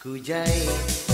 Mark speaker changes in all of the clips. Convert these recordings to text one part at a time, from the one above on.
Speaker 1: Ku jahit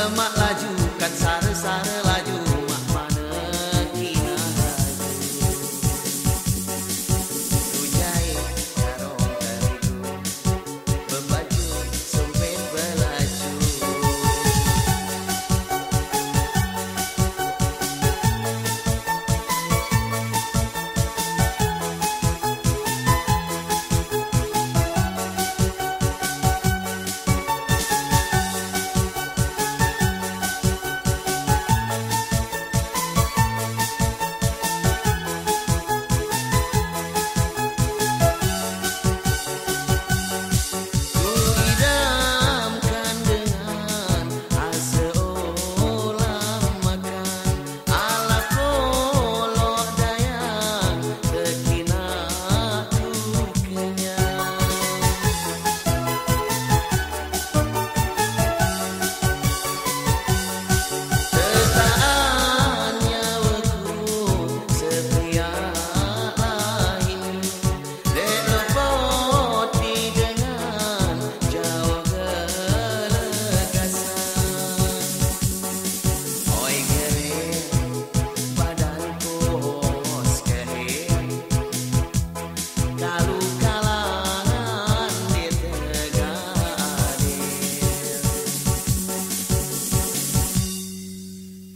Speaker 1: Alamak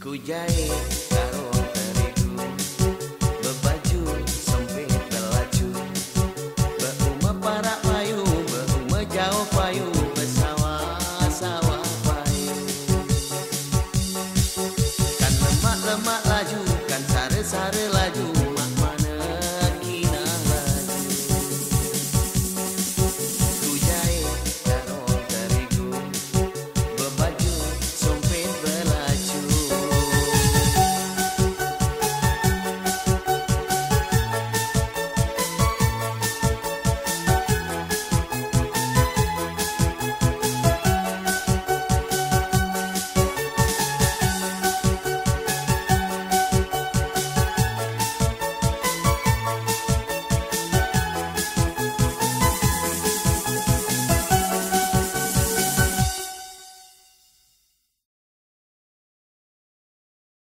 Speaker 1: escúchale.